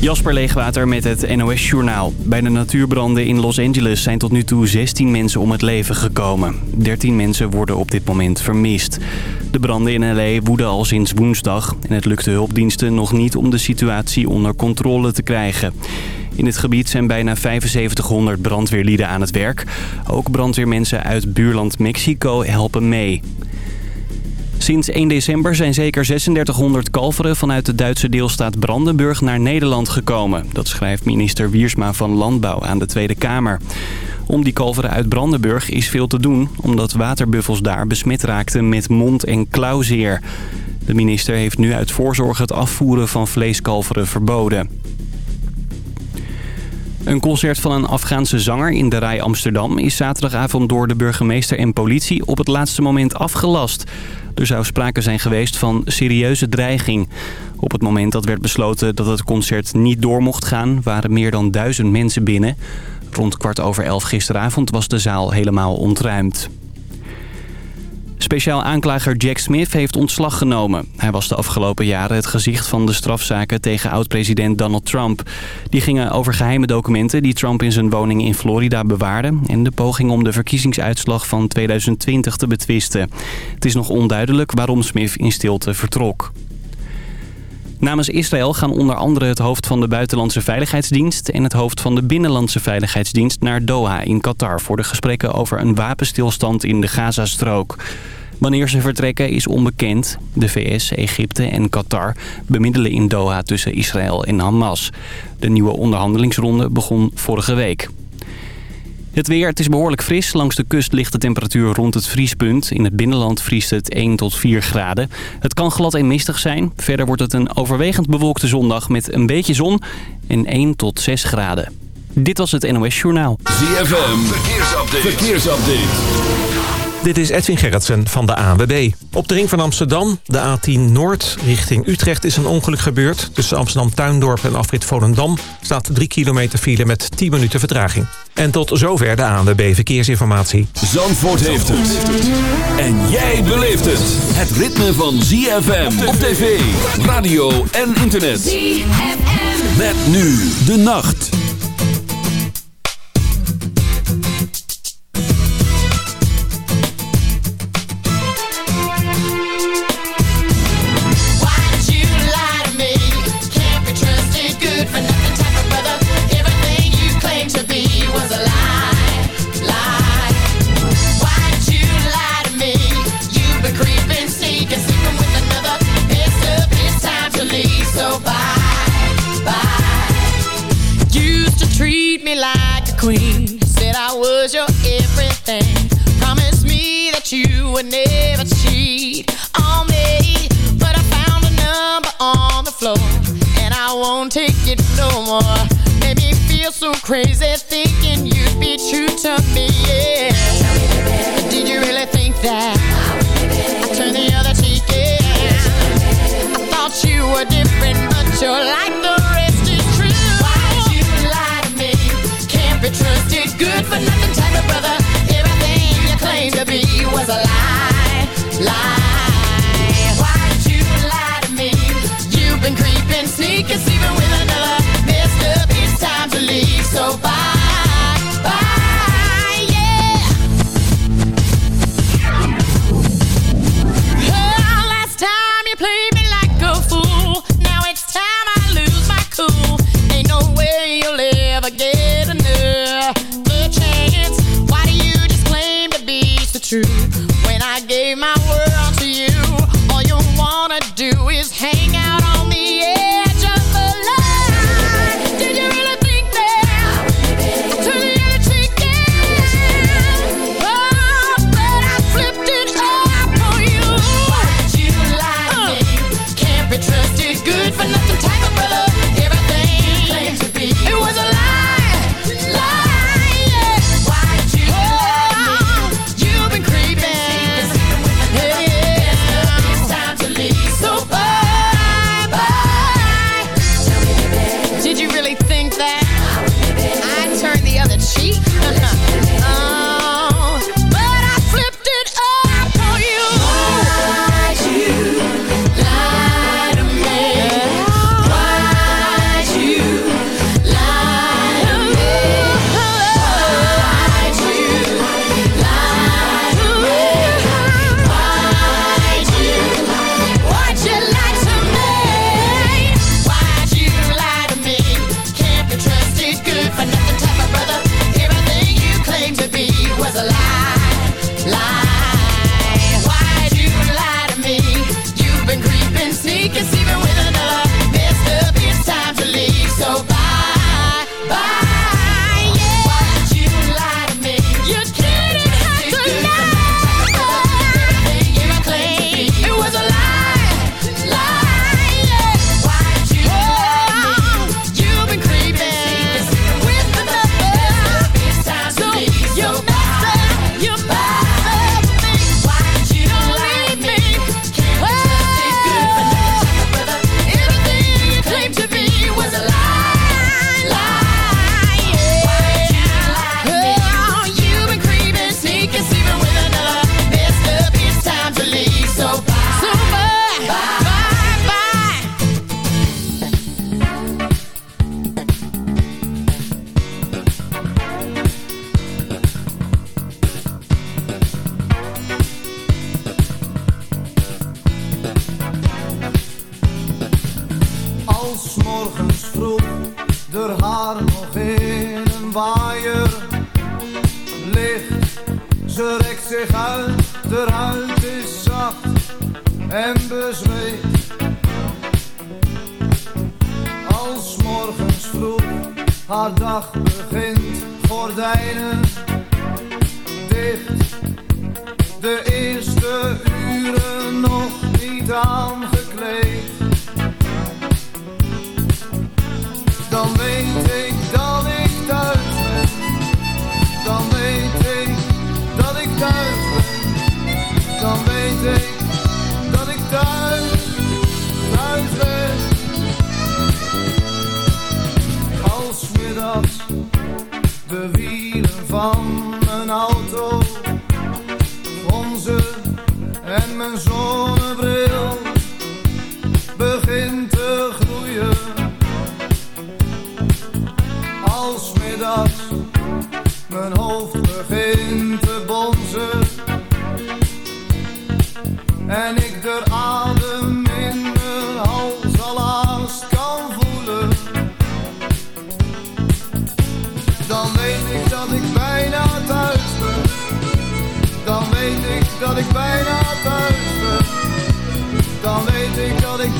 Jasper Leegwater met het NOS Journaal. Bij de natuurbranden in Los Angeles zijn tot nu toe 16 mensen om het leven gekomen. 13 mensen worden op dit moment vermist. De branden in L.A. woeden al sinds woensdag... en het lukte hulpdiensten nog niet om de situatie onder controle te krijgen. In het gebied zijn bijna 7500 brandweerlieden aan het werk. Ook brandweermensen uit buurland Mexico helpen mee. Sinds 1 december zijn zeker 3600 kalveren vanuit de Duitse deelstaat Brandenburg naar Nederland gekomen. Dat schrijft minister Wiersma van Landbouw aan de Tweede Kamer. Om die kalveren uit Brandenburg is veel te doen, omdat waterbuffels daar besmet raakten met mond- en klauwzeer. De minister heeft nu uit voorzorg het afvoeren van vleeskalveren verboden. Een concert van een Afghaanse zanger in de Rij Amsterdam... is zaterdagavond door de burgemeester en politie op het laatste moment afgelast. Er zou sprake zijn geweest van serieuze dreiging. Op het moment dat werd besloten dat het concert niet door mocht gaan... waren meer dan duizend mensen binnen. Rond kwart over elf gisteravond was de zaal helemaal ontruimd. Speciaal aanklager Jack Smith heeft ontslag genomen. Hij was de afgelopen jaren het gezicht van de strafzaken tegen oud-president Donald Trump. Die gingen over geheime documenten die Trump in zijn woning in Florida bewaarde... en de poging om de verkiezingsuitslag van 2020 te betwisten. Het is nog onduidelijk waarom Smith in stilte vertrok. Namens Israël gaan onder andere het hoofd van de Buitenlandse Veiligheidsdienst... en het hoofd van de Binnenlandse Veiligheidsdienst naar Doha in Qatar... voor de gesprekken over een wapenstilstand in de Gazastrook. Wanneer ze vertrekken is onbekend. De VS, Egypte en Qatar bemiddelen in Doha tussen Israël en Hamas. De nieuwe onderhandelingsronde begon vorige week. Het weer, het is behoorlijk fris. Langs de kust ligt de temperatuur rond het vriespunt. In het binnenland vriest het 1 tot 4 graden. Het kan glad en mistig zijn. Verder wordt het een overwegend bewolkte zondag met een beetje zon en 1 tot 6 graden. Dit was het NOS Journaal. ZFM, verkeersupdate. verkeersupdate. Dit is Edwin Gerritsen van de ANWB. Op de ring van Amsterdam, de A10 Noord, richting Utrecht is een ongeluk gebeurd. Tussen Amsterdam-Tuindorp en afrit Volendam staat 3 kilometer file met 10 minuten vertraging. En tot zover de ANWB Verkeersinformatie. Zandvoort heeft het. En jij beleeft het. Het ritme van ZFM op tv, radio en internet. ZFM. Met nu de nacht. Queen. Said I was your everything. Promised me that you would never cheat on me But I found a number on the floor And I won't take it no more. Made me feel so crazy Thinking you'd be true to me, yeah. Did you really think that? I turned the other cheek, yeah. I thought you were different But you're like the good for nothing type of brother. Everything you claim to be was a lie, lie. Why did you lie to me? You've been creeping, sneaking, sleeping with another.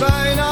Bijna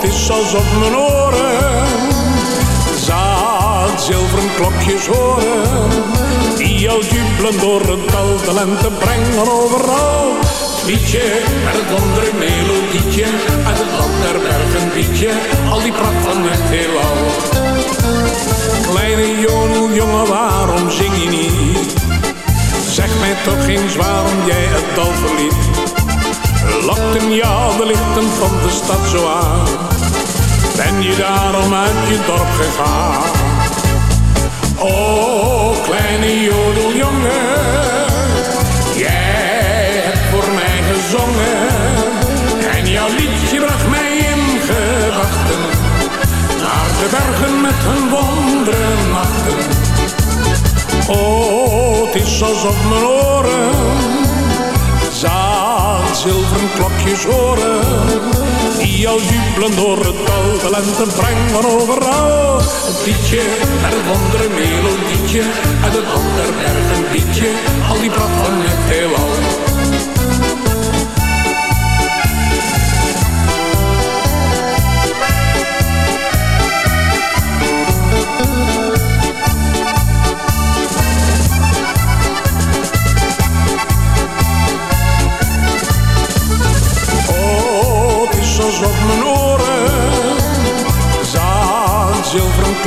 het is alsof mijn oren zaad zilveren klokjes horen. Die jou jubelen door het dal de lente brengen overal. Liedje met het wondere melodietje, uit het land der bergen liedje, al die pracht van het heelal. Kleine jongen, waarom zing je niet? Zeg mij toch eens waarom jij het dal verliet. Lokten jou de lichten van de stad zo aan? Ben je daarom uit je dorp gegaan? Oh, kleine jodeljongen, jij hebt voor mij gezongen. En jouw liedje bracht mij in gedachten. Naar de bergen met hun wonderen nachten. Oh, het is alsof mijn oren zilveren klokjes horen. Die jou jubelen door het dal, de lente brengen overal. Het liedje met het wondere melodietje, uit het ander bergen liedje, al die pracht van het heelal.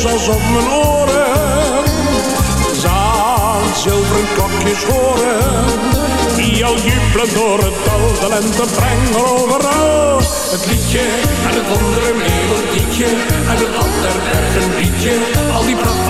Is alsof mijn oren zaad zilveren klokjes horen. Die jou jubelen door het dal, de lente brengen overal. Het liedje en het wondere melodietje, en het ander bergen liedje, al die pracht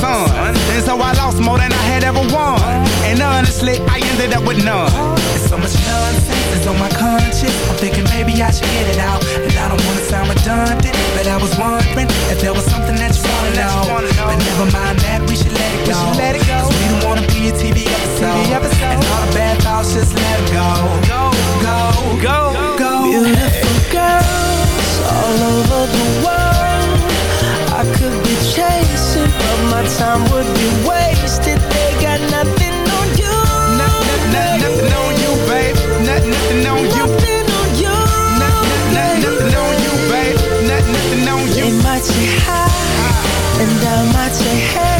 son. And so I lost more than I had ever won. And honestly, I ended up with none. There's so much nonsense that's on my conscience. I'm thinking maybe I should get it out. And I don't wanna sound redundant, but I was wondering if there was something that you wanna know. But never mind that, we should let it go. We, let it go. we don't wanna be a TV episode. TV episode. And all the bad thoughts, just let them go. Go, go, go, go. Beautiful girls all over the world time would be wasted. They got nothing on you. Nothing on you, babe. Nothing on you. Nothing on you. Nothing on you, babe. Nothing on you. They might say hi, and I might say hey,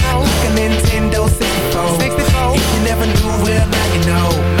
Like a Nintendo 64. If you never knew, well now you know.